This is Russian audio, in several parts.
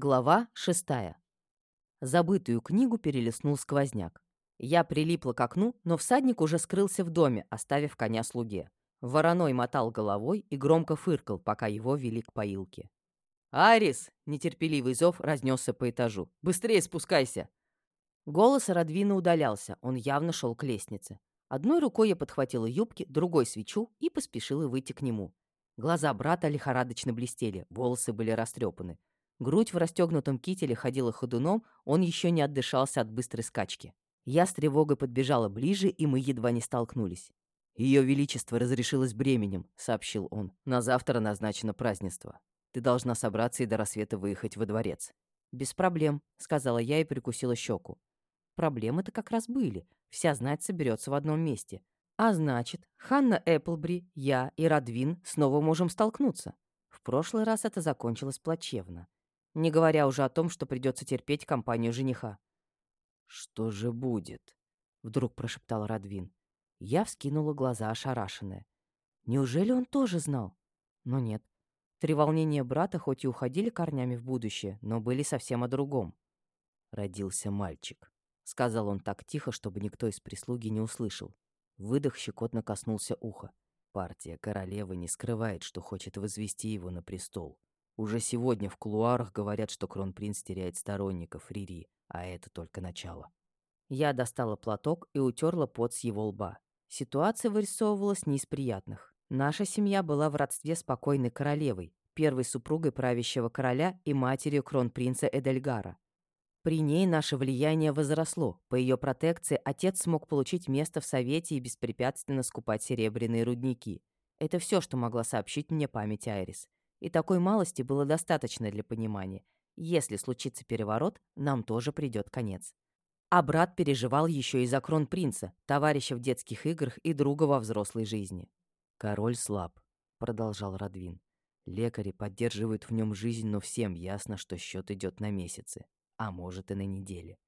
Глава шестая. Забытую книгу перелистнул сквозняк. Я прилипла к окну, но всадник уже скрылся в доме, оставив коня слуге. Вороной мотал головой и громко фыркал, пока его вели к поилке. «Арис!» — нетерпеливый зов разнесся по этажу. «Быстрее спускайся!» Голос Радвина удалялся, он явно шел к лестнице. Одной рукой я подхватила юбки, другой — свечу и поспешила выйти к нему. Глаза брата лихорадочно блестели, волосы были растрепаны. Грудь в расстегнутом кителе ходила ходуном, он еще не отдышался от быстрой скачки. Я с тревогой подбежала ближе, и мы едва не столкнулись. «Ее Величество разрешилось бременем», — сообщил он. «На завтра назначено празднество. Ты должна собраться и до рассвета выехать во дворец». «Без проблем», — сказала я и прикусила щеку. Проблемы-то как раз были. Вся знать соберется в одном месте. А значит, Ханна Эпплбри, я и Радвин снова можем столкнуться. В прошлый раз это закончилось плачевно не говоря уже о том, что придется терпеть компанию жениха. «Что же будет?» — вдруг прошептал Радвин. Я вскинула глаза ошарашенная. Неужели он тоже знал? Но нет. Три волнения брата хоть и уходили корнями в будущее, но были совсем о другом. «Родился мальчик», — сказал он так тихо, чтобы никто из прислуги не услышал. Выдох щекотно коснулся уха. Партия королевы не скрывает, что хочет возвести его на престол. Уже сегодня в кулуарах говорят, что кронпринц теряет сторонников Рири, а это только начало. Я достала платок и утерла пот с его лба. Ситуация вырисовывалась не из приятных. Наша семья была в родстве с покойной королевой, первой супругой правящего короля и матерью кронпринца Эдельгара. При ней наше влияние возросло. По ее протекции отец смог получить место в Совете и беспрепятственно скупать серебряные рудники. Это все, что могла сообщить мне память Айрис. И такой малости было достаточно для понимания. Если случится переворот, нам тоже придет конец. А брат переживал еще и за кронпринца, товарища в детских играх и друга во взрослой жизни. «Король слаб», — продолжал Радвин. «Лекари поддерживают в нем жизнь, но всем ясно, что счет идет на месяцы, а может и на недели.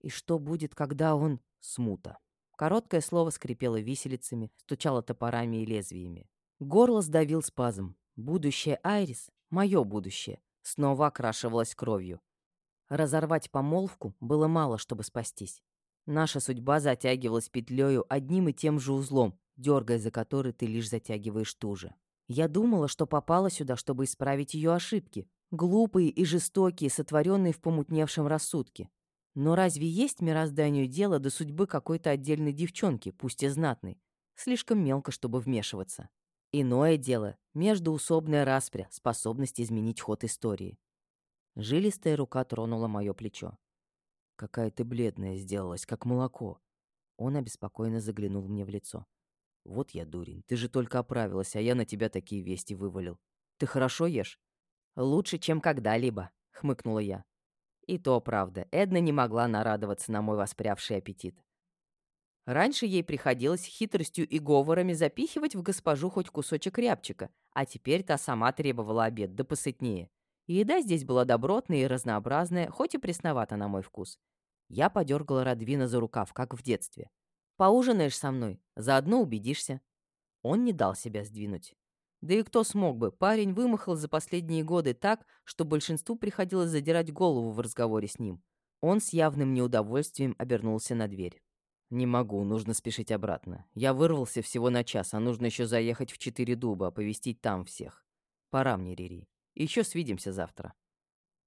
И что будет, когда он... смута?» Короткое слово скрипело виселицами, стучало топорами и лезвиями. Горло сдавил спазм. Будущее Айрис, мое будущее, снова окрашивалось кровью. Разорвать помолвку было мало, чтобы спастись. Наша судьба затягивалась петлею одним и тем же узлом, дергая за который ты лишь затягиваешь туже. Я думала, что попала сюда, чтобы исправить ее ошибки, глупые и жестокие, сотворенные в помутневшем рассудке. Но разве есть мирозданию дело до судьбы какой-то отдельной девчонки, пусть и знатной? Слишком мелко, чтобы вмешиваться. Иное дело — междуусобная распря, способность изменить ход истории. Жилистая рука тронула мое плечо. «Какая ты бледная сделалась, как молоко!» Он обеспокоенно заглянул мне в лицо. «Вот я дурень, ты же только оправилась, а я на тебя такие вести вывалил. Ты хорошо ешь?» «Лучше, чем когда-либо», — хмыкнула я. И то правда, Эдна не могла нарадоваться на мой воспрявший аппетит. Раньше ей приходилось хитростью и говорами запихивать в госпожу хоть кусочек рябчика, а теперь та сама требовала обед, да посытнее. Еда здесь была добротная и разнообразная, хоть и пресновата на мой вкус. Я подергала Радвина за рукав, как в детстве. «Поужинаешь со мной, заодно убедишься». Он не дал себя сдвинуть. Да и кто смог бы, парень вымахал за последние годы так, что большинству приходилось задирать голову в разговоре с ним. Он с явным неудовольствием обернулся на дверь. «Не могу, нужно спешить обратно. Я вырвался всего на час, а нужно еще заехать в Четыре Дуба, оповестить там всех. Пора мне, Рири. Еще свидимся завтра».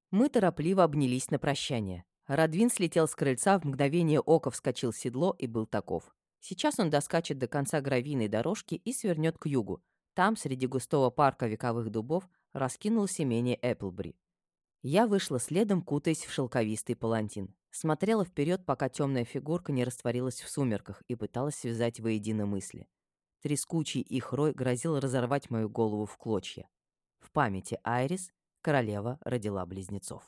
Мы торопливо обнялись на прощание. Радвин слетел с крыльца, в мгновение ока вскочил в седло и был таков. Сейчас он доскачет до конца гравийной дорожки и свернет к югу. Там, среди густого парка вековых дубов, раскинулось имение Эпплбри. Я вышла следом, кутаясь в шелковистый палантин. Смотрела вперед, пока темная фигурка не растворилась в сумерках и пыталась связать воедино мысли. Трескучий их рой грозил разорвать мою голову в клочья. В памяти Айрис королева родила близнецов.